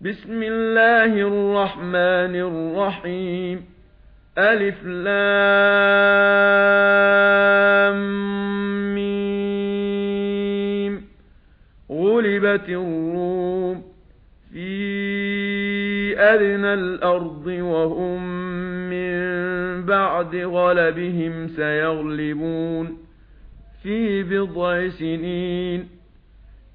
بسم الله الرحمن الرحيم الف لام ميم غلبت الروم في ادنى الأرض وهم من بعد غلبهم سيغلبون في بضع سنين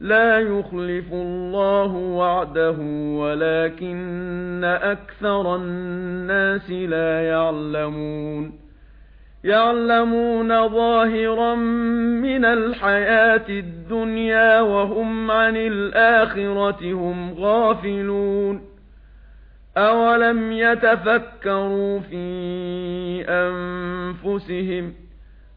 لا يخلف الله وعده ولكن أكثر الناس لا يعلمون. يعلمون ظاهرا من الحياة الدنيا وهم عن الآخرة هم غافلون. أولم يتفكروا في أنفسهم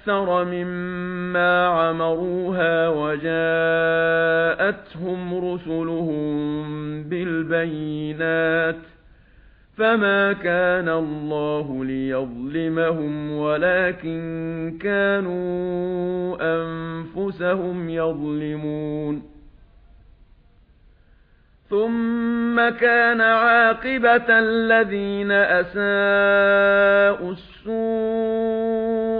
أَكْثَرَ مِمَّا عَمَرُوهَا وَجَاءَتْهُمْ رُسُلُهُم بِالْبَيِّنَاتِ فَمَا كَانَ اللَّهُ لِيَظْلِمَهُمْ وَلَكِن كَانُوا أَنفُسَهُمْ يَظْلِمُونَ ثُمَّ كَانَ عَاقِبَةَ الَّذِينَ أَسَاءُوا السُّوءَ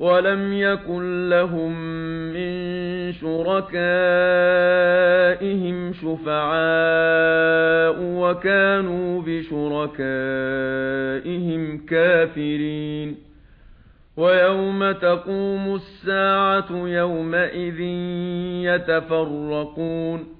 وَلَمْ يَكُنْ لَهُم مِّن شُرَكَائِهِمْ شُفَعَاءُ وَكَانُوا بِشُرَكَائِهِمْ كَافِرِينَ وَيَوْمَ تَقُومُ السَّاعَةُ يَوْمَئِذٍ يَتَفَرَّقُونَ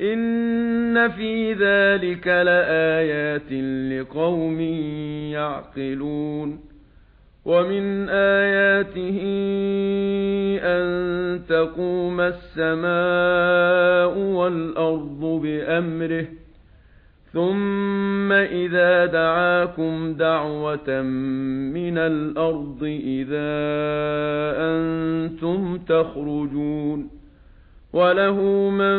ان في ذلك لآيات لقوم يعقلون ومن آياته ان تقوم السماء والارض بأمره ثم اذا دعاكم دعوة من الأرض اذا أنتم تخرجون وله من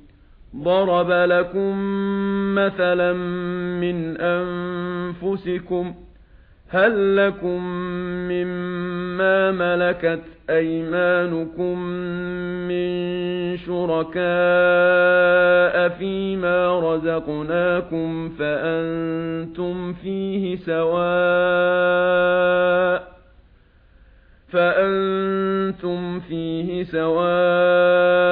ضَرَبَ لَكُم مَّثَلًا مِّنْ أَنفُسِكُمْ هَل لَّكُم مِّمَّا مَلَكَتْ أَيْمَانُكُم مِّن شُرَكَاءَ فِيمَا رَزَقْنَاكُمْ فَأَنتُمْ فِيهِ سَوَاءٌ فَأَنتُمْ فِيهِ سَوَاءٌ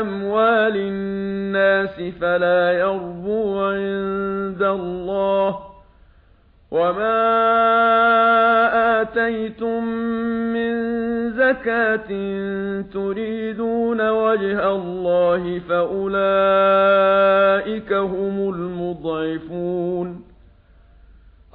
أَمْوَالِ النَّاسِ فَلَا يَرْبُو عِندَ اللَّهِ وَمَا آتَيْتُم مِّن زَكَاةٍ تُرِيدُونَ وَجْهَ اللَّهِ فَأُولَئِكَ هُمُ الْمُضْعِفُونَ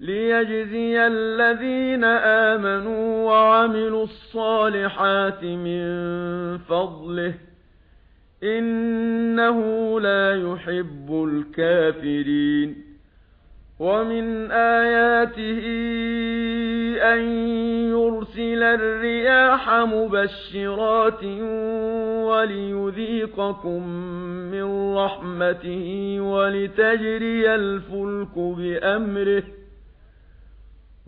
لِيَجْزِيَ الَّذِينَ آمَنُوا وَعَمِلُوا الصَّالِحَاتِ مِنْ فَضْلِهِ إِنَّهُ لَا يُحِبُّ الْكَافِرِينَ وَمِنْ آيَاتِهِ أَنْ يُرْسِلَ الرِّيَاحَ مُبَشِّرَاتٍ وَلِيُذِيقَكُم مِّن رَّحْمَتِهِ وَلِتَجْرِيَ الْفُلْكُ بِأَمْرِهِ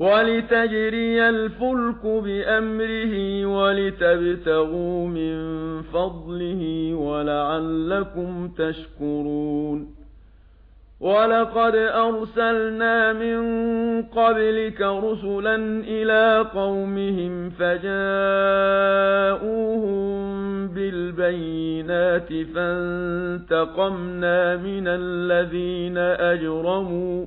وَلِتَجْرِيَ الْفُلْكُ بِأَمْرِهِ وَلِتَبْتَغُوا مِنْ فَضْلِهِ وَلَعَلَّكُمْ تَشْكُرُونَ وَلَقَدْ أَرْسَلْنَا مِن قَبْلِكَ رُسُلًا إِلَى قَوْمِهِمْ فَجَاءُوهُم بِالْبَيِّنَاتِ فَانتَقَمْنَا مِنَ الَّذِينَ أَجْرَمُوا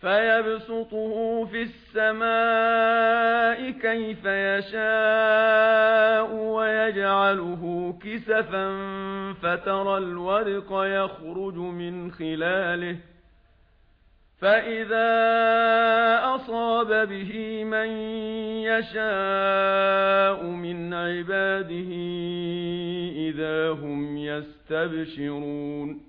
فَيَبْسُطُهُ فِي السَّمَاءِ كَيْفَ يَشَاءُ وَيَجْعَلُهُ كِسَفًا فَتَرَى الورق يَخْرُجُ مِنْ خِلَالِهِ فَإِذَا أَصَابَ بِهِ مَن يَشَاءُ مِنْ عِبَادِهِ إِذَا هُمْ يَسْتَبْشِرُونَ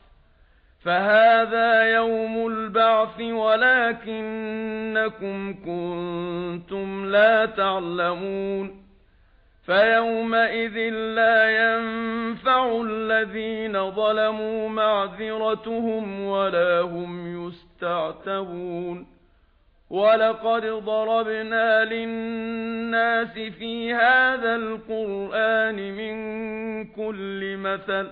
فَهَذَا يَوْمُ الْبَعْثِ وَلَكِنَّكُمْ كُنتُمْ لَا تَعْلَمُونَ فَيَوْمَئِذٍ لَّا يَنفَعُ الَّذِينَ ظَلَمُوا مَعْذِرَتُهُمْ وَلَا هُمْ يُسْتَعْتَبُونَ وَلَقَدْ ضَرَبْنَا لِلنَّاسِ فِي هَذَا الْقُرْآنِ مِن كُلِّ مَثَلٍ